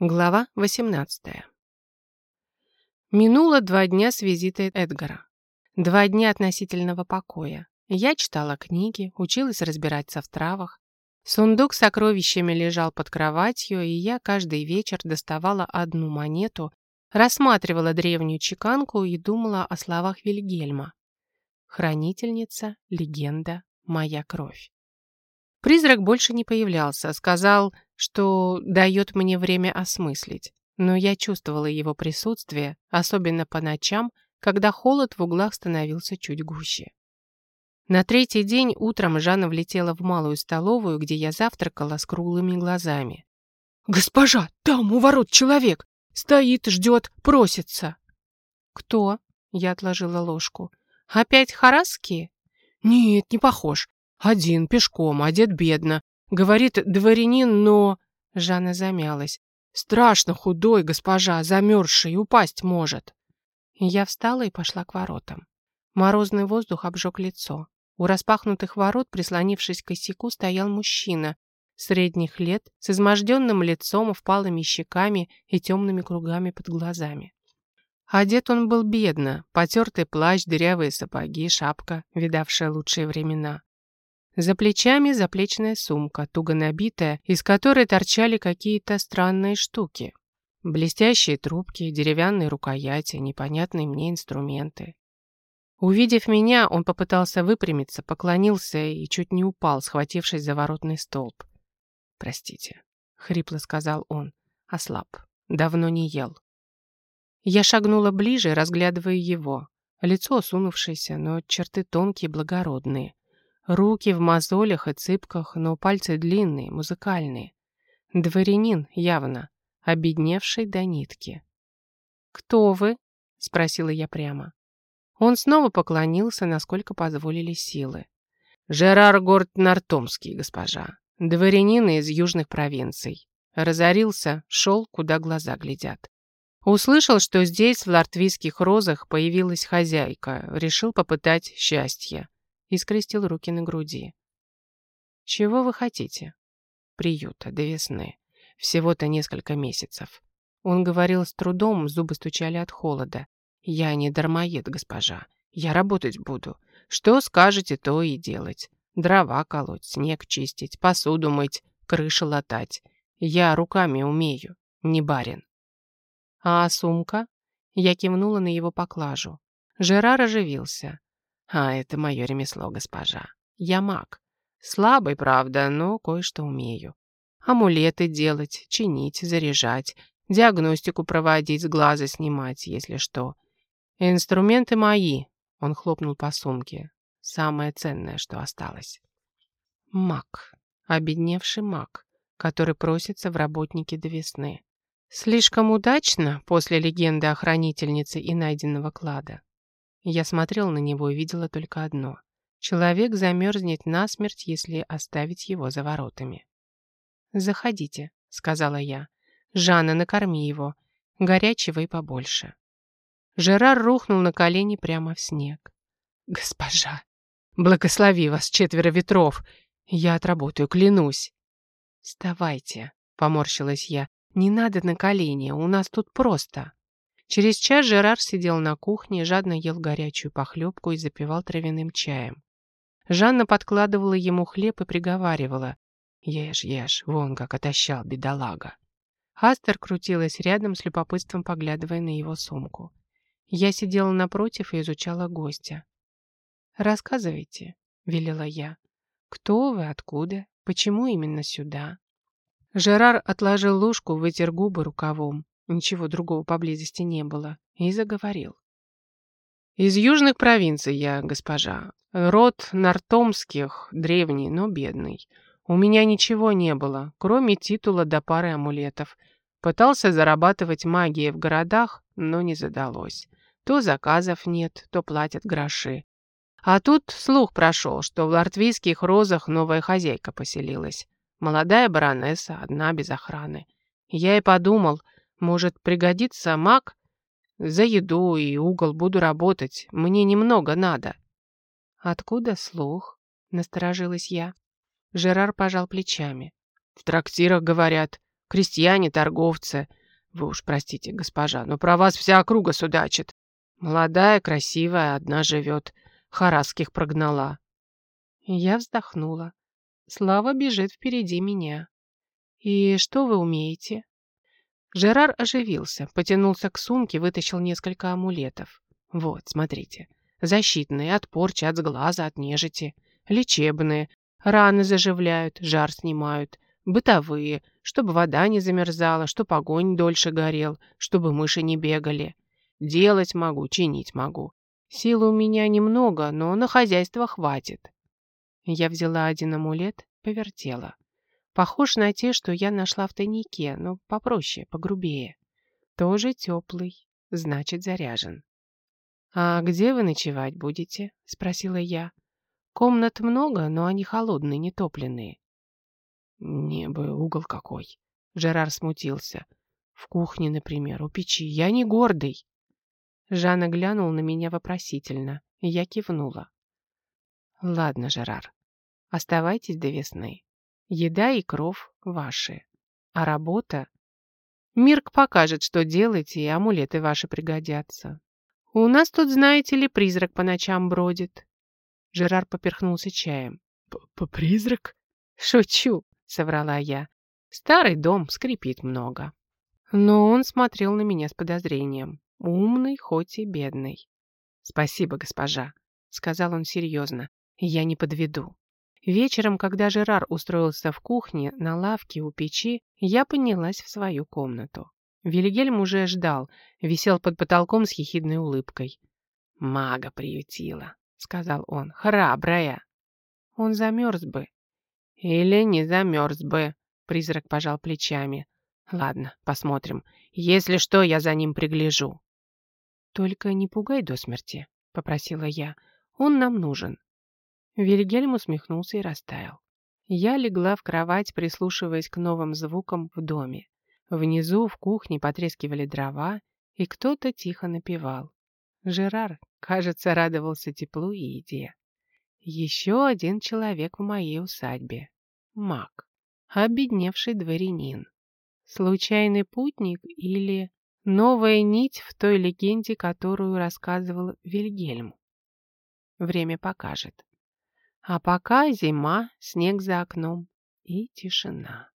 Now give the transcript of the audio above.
Глава 18. Минуло два дня с визита Эдгара. Два дня относительного покоя. Я читала книги, училась разбираться в травах. Сундук с сокровищами лежал под кроватью, и я каждый вечер доставала одну монету, рассматривала древнюю чеканку и думала о словах Вильгельма. Хранительница, легенда, моя кровь. Призрак больше не появлялся, сказал, что дает мне время осмыслить. Но я чувствовала его присутствие, особенно по ночам, когда холод в углах становился чуть гуще. На третий день утром Жанна влетела в малую столовую, где я завтракала с круглыми глазами. «Госпожа, там у ворот человек! Стоит, ждет, просится!» «Кто?» — я отложила ложку. «Опять Хараски?» «Нет, не похож. Один, пешком, одет бедно. Говорит, дворянин, но...» Жанна замялась. «Страшно худой, госпожа, замерзший, упасть может». Я встала и пошла к воротам. Морозный воздух обжег лицо. У распахнутых ворот, прислонившись к косяку, стоял мужчина, средних лет, с изможденным лицом, впалыми щеками и темными кругами под глазами. Одет он был бедно, потертый плащ, дырявые сапоги, шапка, видавшая лучшие времена. За плечами заплечная сумка, туго набитая, из которой торчали какие-то странные штуки. Блестящие трубки, деревянные рукояти, непонятные мне инструменты. Увидев меня, он попытался выпрямиться, поклонился и чуть не упал, схватившись за воротный столб. «Простите», — хрипло сказал он, — ослаб, давно не ел. Я шагнула ближе, разглядывая его. Лицо осунувшееся, но черты тонкие, благородные. Руки в мозолях и цыпках, но пальцы длинные, музыкальные. Дворянин, явно, обедневший до нитки. «Кто вы?» — спросила я прямо. Он снова поклонился, насколько позволили силы. «Жерар Горд Нартомский, госпожа. Дворянин из южных провинций. Разорился, шел, куда глаза глядят. Услышал, что здесь, в лартвийских розах, появилась хозяйка. Решил попытать счастье и скрестил руки на груди. «Чего вы хотите?» «Приюта до весны. Всего-то несколько месяцев». Он говорил с трудом, зубы стучали от холода. «Я не дармоед, госпожа. Я работать буду. Что скажете, то и делать. Дрова колоть, снег чистить, посуду мыть, крыши латать. Я руками умею, не барин». «А сумка?» Я кивнула на его поклажу. Жерар оживился. А это мое ремесло, госпожа. Я маг. Слабый, правда, но кое-что умею. Амулеты делать, чинить, заряжать, диагностику проводить, с глаза снимать, если что. Инструменты мои, он хлопнул по сумке. Самое ценное, что осталось. Маг. Обедневший маг, который просится в работники до весны. Слишком удачно после легенды о хранительнице и найденного клада. Я смотрел на него и видела только одно. Человек замерзнет насмерть, если оставить его за воротами. «Заходите», — сказала я. «Жанна, накорми его. Горячего и побольше». Жерар рухнул на колени прямо в снег. «Госпожа, благослови вас, четверо ветров! Я отработаю, клянусь!» «Вставайте», — поморщилась я. «Не надо на колени, у нас тут просто». Через час Жерар сидел на кухне, жадно ел горячую похлебку и запивал травяным чаем. Жанна подкладывала ему хлеб и приговаривала. «Ешь, ешь, вон как отощал бедолага». Астер крутилась рядом с любопытством, поглядывая на его сумку. Я сидела напротив и изучала гостя. «Рассказывайте», — велела я. «Кто вы, откуда, почему именно сюда?» Жерар отложил ложку, вытер губы рукавом. Ничего другого поблизости не было. И заговорил. «Из южных провинций я, госпожа. Род Нартомских, древний, но бедный. У меня ничего не было, кроме титула до пары амулетов. Пытался зарабатывать магией в городах, но не задалось. То заказов нет, то платят гроши. А тут слух прошел, что в лартвийских розах новая хозяйка поселилась. Молодая баронесса, одна без охраны. Я и подумал, может, пригодится маг? За еду и угол буду работать. Мне немного надо». «Откуда слух?» — насторожилась я. Жерар пожал плечами. «В трактирах, говорят, Крестьяне, торговцы. Вы уж простите, госпожа, но про вас вся округа судачит. Молодая, красивая, одна живет. Харасских прогнала. Я вздохнула. Слава бежит впереди меня. «И что вы умеете?» Жерар оживился, потянулся к сумке, вытащил несколько амулетов. «Вот, смотрите. Защитные, от порчи, от сглаза, от нежити. Лечебные. Раны заживляют, жар снимают. Бытовые, чтобы вода не замерзала, чтобы огонь дольше горел, чтобы мыши не бегали. Делать могу, чинить могу. Силы у меня немного, но на хозяйство хватит. Я взяла один амулет, повертела. Похож на те, что я нашла в тайнике, но попроще, погрубее. Тоже теплый, значит, заряжен. «А где вы ночевать будете?» — спросила я. «Комнат много, но они холодные, нетопленные». «Мне бы угол какой!» — Жерар смутился. «В кухне, например, у печи. Я не гордый!» Жанна глянул на меня вопросительно. Я кивнула. «Ладно, Жерар, оставайтесь до весны. Еда и кров ваши. А работа? Мирк покажет, что делать, и амулеты ваши пригодятся. У нас тут, знаете ли, призрак по ночам бродит». Жерар поперхнулся чаем. «Призрак?» «Шучу», — соврала я. «Старый дом скрипит много». Но он смотрел на меня с подозрением. Умный, хоть и бедный. «Спасибо, госпожа», — сказал он серьезно. «Я не подведу». Вечером, когда Жерар устроился в кухне, на лавке у печи, я поднялась в свою комнату. Вильгельм уже ждал, висел под потолком с хихидной улыбкой. «Мага приютила», — сказал он, — «храбрая». Он замерз бы. «Или не замерз бы», — призрак пожал плечами. «Ладно, посмотрим. Если что, я за ним пригляжу». «Только не пугай до смерти», — попросила я. «Он нам нужен». Вильгельм усмехнулся и растаял. Я легла в кровать, прислушиваясь к новым звукам в доме. Внизу в кухне потрескивали дрова, и кто-то тихо напевал. Жерар, кажется, радовался теплу и еде. Еще один человек в моей усадьбе. Маг. Обедневший дворянин. Случайный путник или... Новая нить в той легенде, которую рассказывал Вильгельм. Время покажет. А пока зима, снег за окном и тишина.